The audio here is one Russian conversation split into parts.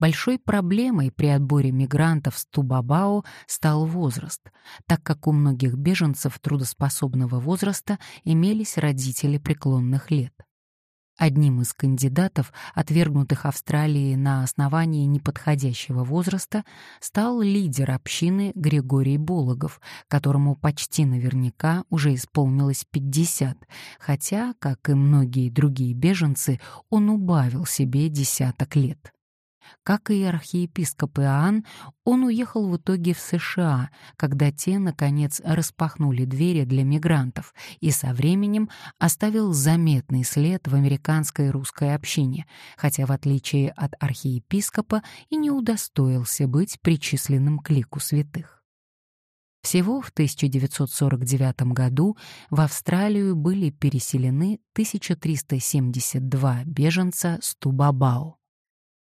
Большой проблемой при отборе мигрантов с Тубабао стал возраст, так как у многих беженцев трудоспособного возраста имелись родители преклонных лет. Одним из кандидатов, отвергнутых Австралией на основании неподходящего возраста, стал лидер общины Григорий Бологов, которому почти наверняка уже исполнилось 50, хотя, как и многие другие беженцы, он убавил себе десяток лет. Как и архиепископ Иоанн, он уехал в итоге в США, когда те, наконец, распахнули двери для мигрантов и со временем оставил заметный след в американской русской общине, хотя, в отличие от архиепископа, и не удостоился быть причисленным к лику святых. Всего в 1949 году в Австралию были переселены 1372 беженца с Тубабао.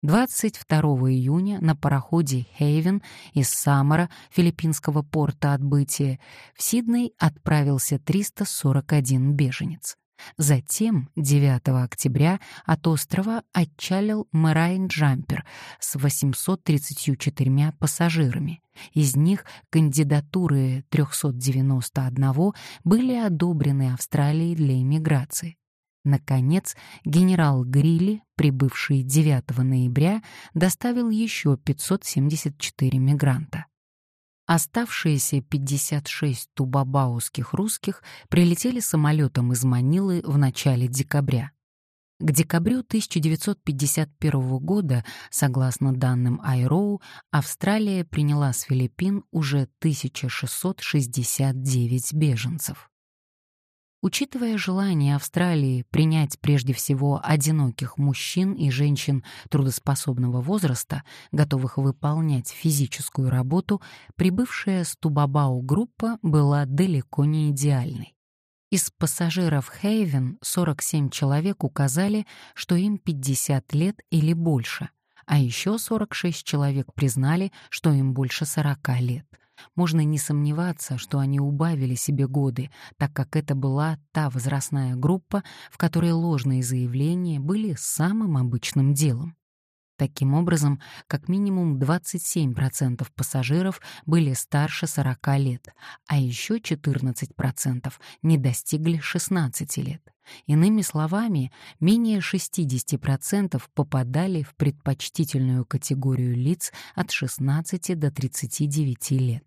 22 июня на пароходе «Хейвен» из Самара, филиппинского порта отбытия, в Сидней отправился 341 беженец. Затем, 9 октября, от острова отчалил Мэрайн Джампер с 834 пассажирами. Из них кандидатуры 391 были одобрены Австралией для иммиграции. Наконец, генерал Грилли, прибывший 9 ноября, доставил еще 574 мигранта. Оставшиеся 56 тубабауских русских прилетели самолетом из Манилы в начале декабря. К декабрю 1951 года, согласно данным Айроу, Австралия приняла с Филиппин уже 1669 беженцев. Учитывая желание Австралии принять прежде всего одиноких мужчин и женщин трудоспособного возраста, готовых выполнять физическую работу, прибывшая с Тубабау группа была далеко не идеальной. Из пассажиров Хейвен 47 человек указали, что им 50 лет или больше, а еще 46 человек признали, что им больше 40 лет можно не сомневаться, что они убавили себе годы, так как это была та возрастная группа, в которой ложные заявления были самым обычным делом. Таким образом, как минимум 27% пассажиров были старше 40 лет, а еще 14% не достигли 16 лет. Иными словами, менее 60% попадали в предпочтительную категорию лиц от 16 до 39 лет.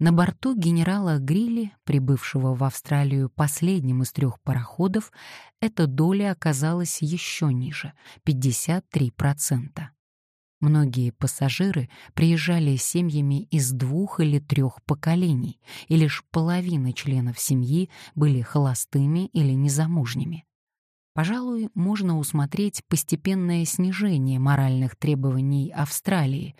На борту генерала Грилли, прибывшего в Австралию последним из трех пароходов, эта доля оказалась еще ниже — 53%. Многие пассажиры приезжали семьями из двух или трех поколений, и лишь половина членов семьи были холостыми или незамужними. Пожалуй, можно усмотреть постепенное снижение моральных требований Австралии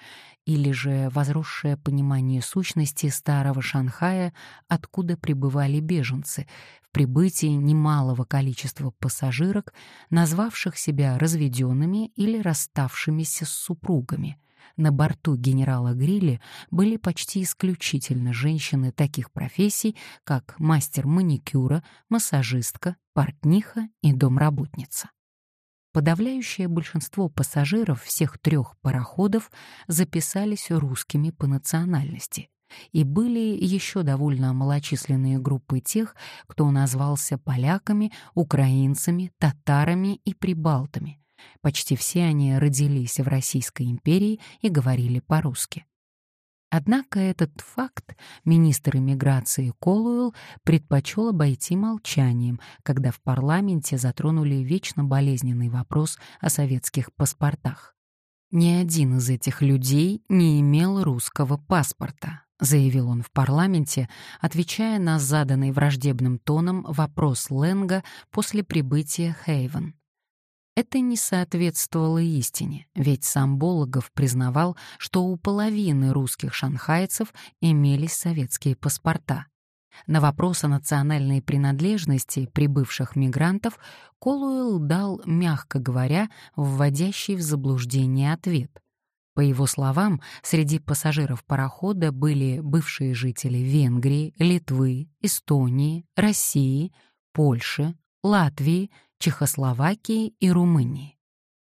или же возросшее понимание сущности старого Шанхая, откуда прибывали беженцы, в прибытии немалого количества пассажирок, назвавших себя разведенными или расставшимися с супругами — на борту генерала Грилли были почти исключительно женщины таких профессий, как мастер маникюра, массажистка, портниха и домработница. Подавляющее большинство пассажиров всех трех пароходов записались русскими по национальности, и были еще довольно малочисленные группы тех, кто назвался поляками, украинцами, татарами и прибалтами, Почти все они родились в Российской империи и говорили по-русски. Однако этот факт министр иммиграции Колуэлл предпочел обойти молчанием, когда в парламенте затронули вечно болезненный вопрос о советских паспортах. «Ни один из этих людей не имел русского паспорта», заявил он в парламенте, отвечая на заданный враждебным тоном вопрос Ленга после прибытия Хейвен. Это не соответствовало истине, ведь сам Бологов признавал, что у половины русских шанхайцев имелись советские паспорта. На вопрос о национальной принадлежности прибывших мигрантов Колуэлл дал, мягко говоря, вводящий в заблуждение ответ. По его словам, среди пассажиров парохода были бывшие жители Венгрии, Литвы, Эстонии, России, Польши, Латвии, Чехословакии и Румынии.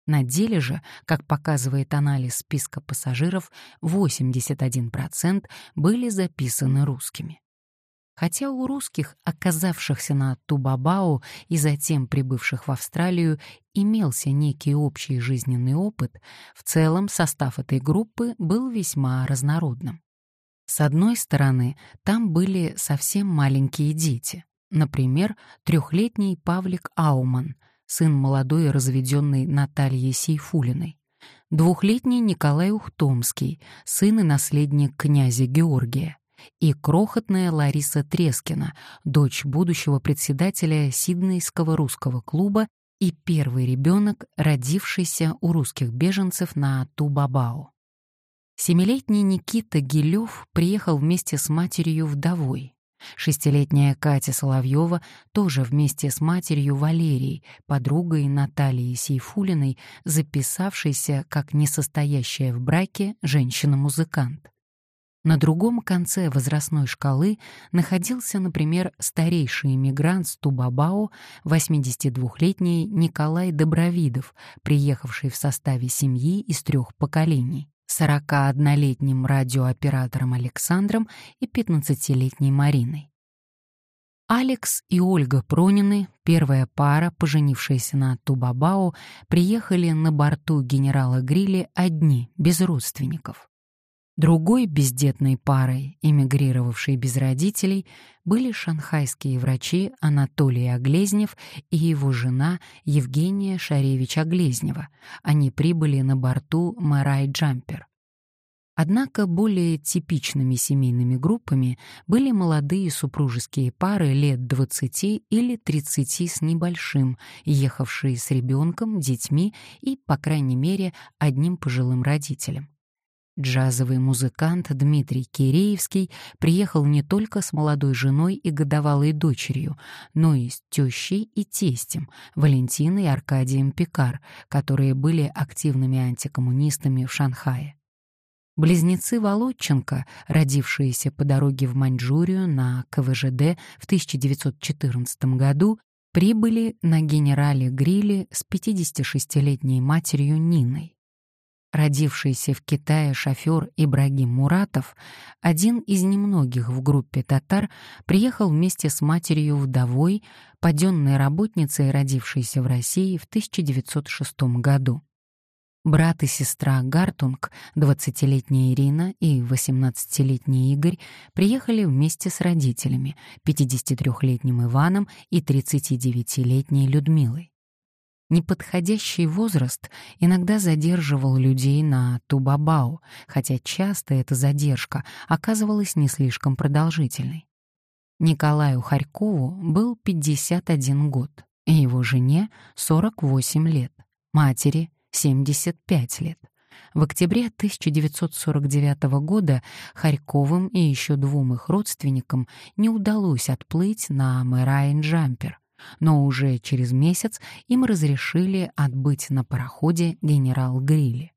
На деле же, как показывает анализ списка пассажиров, 81% были записаны русскими. Хотя у русских, оказавшихся на Тубабау и затем прибывших в Австралию, имелся некий общий жизненный опыт, в целом состав этой группы был весьма разнородным. С одной стороны, там были совсем маленькие дети, например, трехлетний Павлик Ауман, сын молодой разведенной Натальи Сейфулиной, двухлетний Николай Ухтомский, сын и наследник князя Георгия, и крохотная Лариса Трескина, дочь будущего председателя Сиднейского русского клуба и первый ребенок, родившийся у русских беженцев на Тубабао. Семилетний Никита Гилев приехал вместе с матерью вдовой. Шестилетняя Катя Соловьева тоже вместе с матерью Валерией, подругой Натальей Сейфулиной, записавшейся как несостоящая в браке женщина-музыкант. На другом конце возрастной шкалы находился, например, старейший иммигрант с Тубабао, 82-летний Николай Добровидов, приехавший в составе семьи из трех поколений. 41-летним радиооператором Александром и 15-летней Мариной. Алекс и Ольга Пронины, первая пара, поженившаяся на Тубабао, приехали на борту генерала Грилли одни, без родственников. Другой бездетной парой, эмигрировавшей без родителей, были шанхайские врачи Анатолий Оглезнев и его жена Евгения Шаревич-Оглезнева. Они прибыли на борту Мэрай Джампер. Однако более типичными семейными группами были молодые супружеские пары лет 20 или 30 с небольшим, ехавшие с ребенком, детьми и, по крайней мере, одним пожилым родителем. Джазовый музыкант Дмитрий Киреевский приехал не только с молодой женой и годовалой дочерью, но и с тещей и тестем Валентиной и Аркадием Пикар, которые были активными антикоммунистами в Шанхае. Близнецы Володченко, родившиеся по дороге в Маньчжурию на КВЖД в 1914 году, прибыли на генерале Гриле с 56-летней матерью Ниной. Родившийся в Китае шофер Ибрагим Муратов, один из немногих в группе татар, приехал вместе с матерью вдовой, паденной работницей, родившейся в России в 1906 году. Брат и сестра Гартунг, 20-летняя Ирина и 18-летний Игорь, приехали вместе с родителями, 53-летним Иваном и 39-летней Людмилой. Неподходящий возраст иногда задерживал людей на Тубабау, хотя часто эта задержка оказывалась не слишком продолжительной. Николаю Харькову был 51 год, его жене 48 лет, матери 75 лет. В октябре 1949 года Харьковым и еще двум их родственникам не удалось отплыть на Мэрайн Джампер, но уже через месяц им разрешили отбыть на пароходе «Генерал Грилли».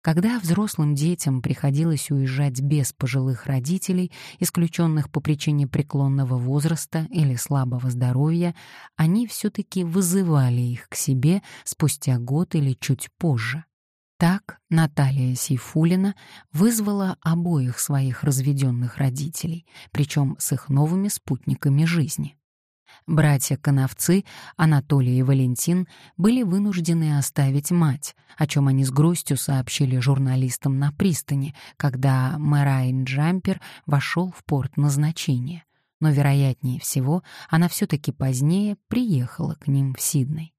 Когда взрослым детям приходилось уезжать без пожилых родителей, исключенных по причине преклонного возраста или слабого здоровья, они все-таки вызывали их к себе спустя год или чуть позже. Так Наталья Сейфулина вызвала обоих своих разведенных родителей, причем с их новыми спутниками жизни. Братья-коновцы, Анатолий и Валентин, были вынуждены оставить мать, о чем они с грустью сообщили журналистам на пристани, когда Мэрайн Джампер вошел в порт назначения. Но, вероятнее всего, она все-таки позднее приехала к ним в Сидней.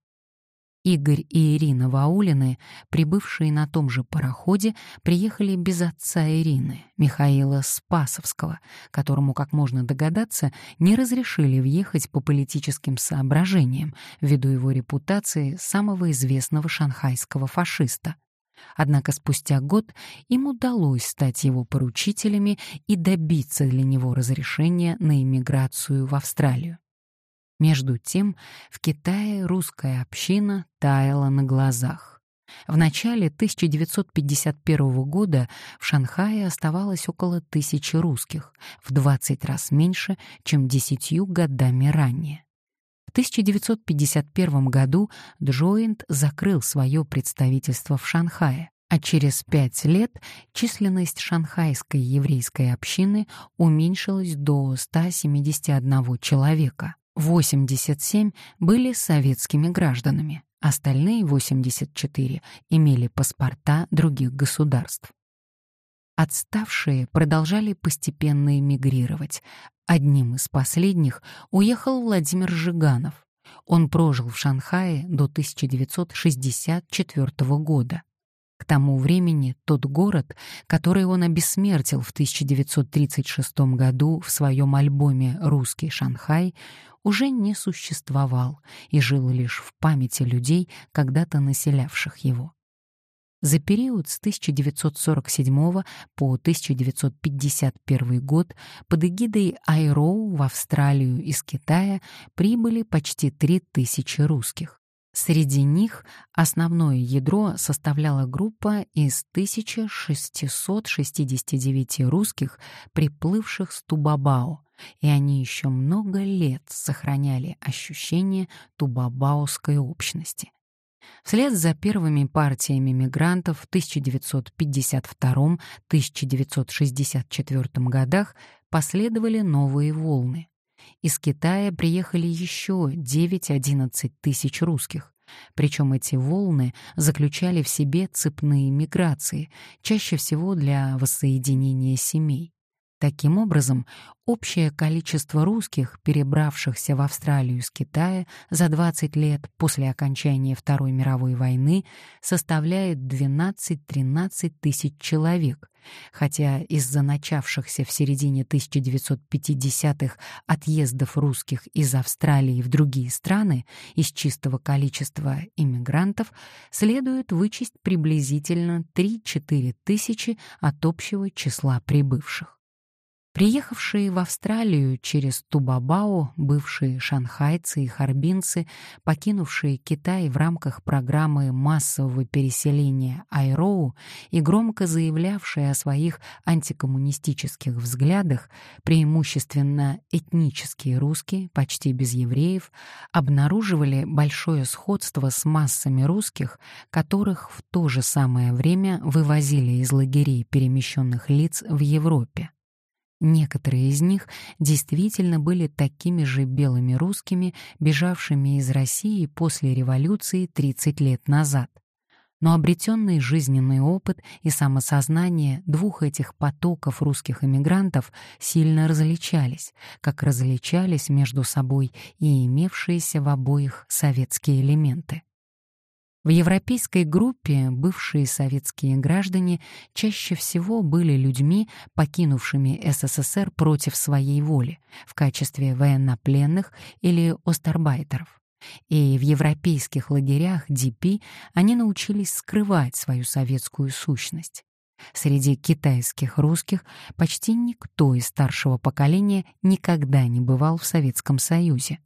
Игорь и Ирина Ваулины, прибывшие на том же пароходе, приехали без отца Ирины, Михаила Спасовского, которому, как можно догадаться, не разрешили въехать по политическим соображениям ввиду его репутации самого известного шанхайского фашиста. Однако спустя год им удалось стать его поручителями и добиться для него разрешения на эмиграцию в Австралию. Между тем, в Китае русская община таяла на глазах. В начале 1951 года в Шанхае оставалось около тысячи русских, в 20 раз меньше, чем десятью годами ранее. В 1951 году Джоинт закрыл свое представительство в Шанхае, а через пять лет численность шанхайской еврейской общины уменьшилась до 171 человека. 87 были советскими гражданами, остальные 84 имели паспорта других государств. Отставшие продолжали постепенно эмигрировать. Одним из последних уехал Владимир Жиганов. Он прожил в Шанхае до 1964 года. К тому времени тот город, который он обессмертил в 1936 году в своем альбоме «Русский Шанхай», уже не существовал и жил лишь в памяти людей, когда-то населявших его. За период с 1947 по 1951 год под эгидой Айроу в Австралию из Китая прибыли почти 3000 русских. Среди них основное ядро составляла группа из 1669 русских, приплывших с Тубабао, и они еще много лет сохраняли ощущение тубабаоской общности. Вслед за первыми партиями мигрантов в 1952-1964 годах последовали новые волны. Из Китая приехали еще 9-11 тысяч русских. Причем эти волны заключали в себе цепные миграции, чаще всего для воссоединения семей. Таким образом, общее количество русских, перебравшихся в Австралию из Китая за 20 лет после окончания Второй мировой войны, составляет 12-13 тысяч человек, хотя из-за начавшихся в середине 1950-х отъездов русских из Австралии в другие страны из чистого количества иммигрантов следует вычесть приблизительно 3-4 тысячи от общего числа прибывших. Приехавшие в Австралию через Тубабао, бывшие шанхайцы и харбинцы, покинувшие Китай в рамках программы массового переселения Айроу и громко заявлявшие о своих антикоммунистических взглядах, преимущественно этнические русские, почти без евреев, обнаруживали большое сходство с массами русских, которых в то же самое время вывозили из лагерей перемещенных лиц в Европе. Некоторые из них действительно были такими же белыми русскими, бежавшими из России после революции 30 лет назад. Но обретенный жизненный опыт и самосознание двух этих потоков русских эмигрантов сильно различались, как различались между собой и имевшиеся в обоих советские элементы. В европейской группе бывшие советские граждане чаще всего были людьми, покинувшими СССР против своей воли в качестве военнопленных или остарбайтеров. И в европейских лагерях ДП они научились скрывать свою советскую сущность. Среди китайских русских почти никто из старшего поколения никогда не бывал в Советском Союзе.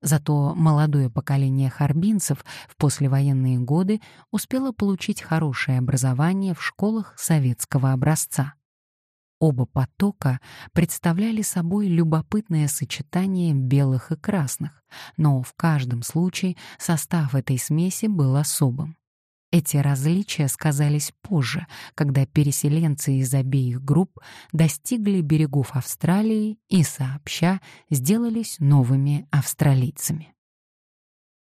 Зато молодое поколение харбинцев в послевоенные годы успело получить хорошее образование в школах советского образца. Оба потока представляли собой любопытное сочетание белых и красных, но в каждом случае состав этой смеси был особым. Эти различия сказались позже, когда переселенцы из обеих групп достигли берегов Австралии и сообща сделались новыми австралийцами.